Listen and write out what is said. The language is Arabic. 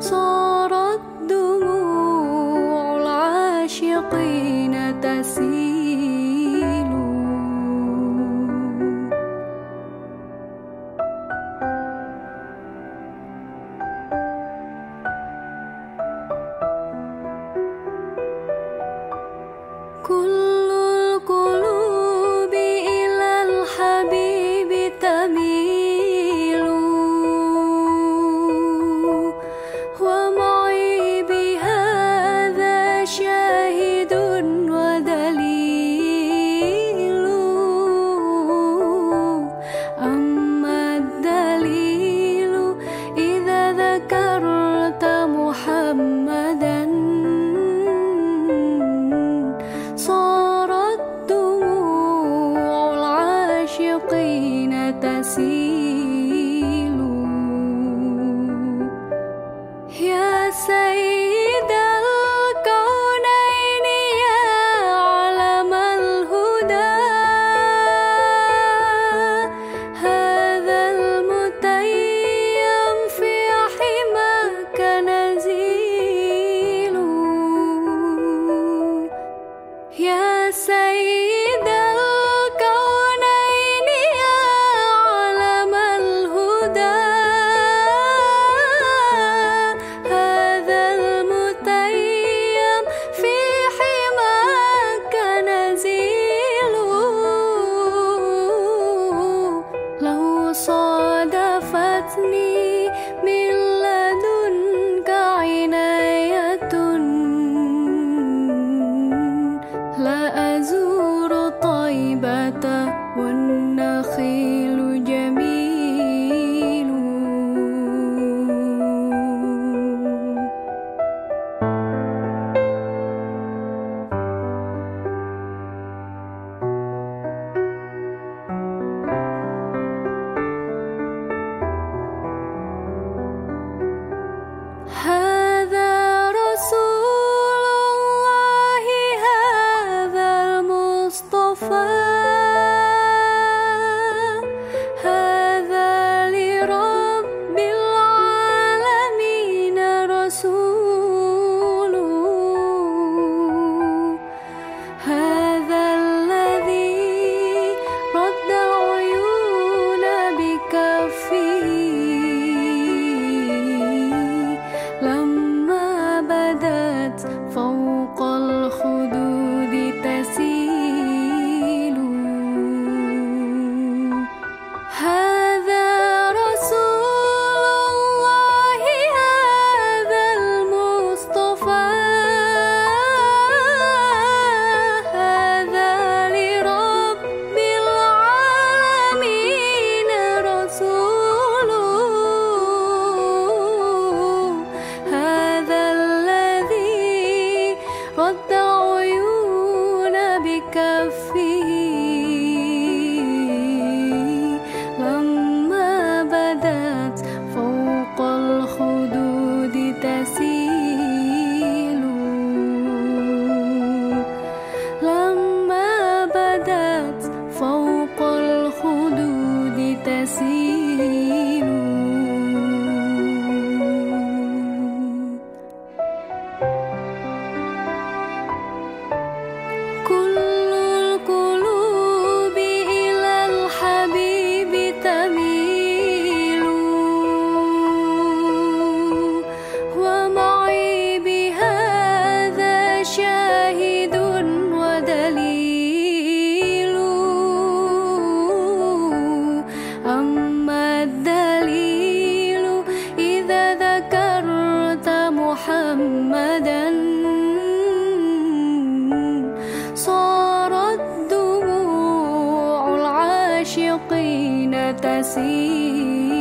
所。see المشرقين تسير.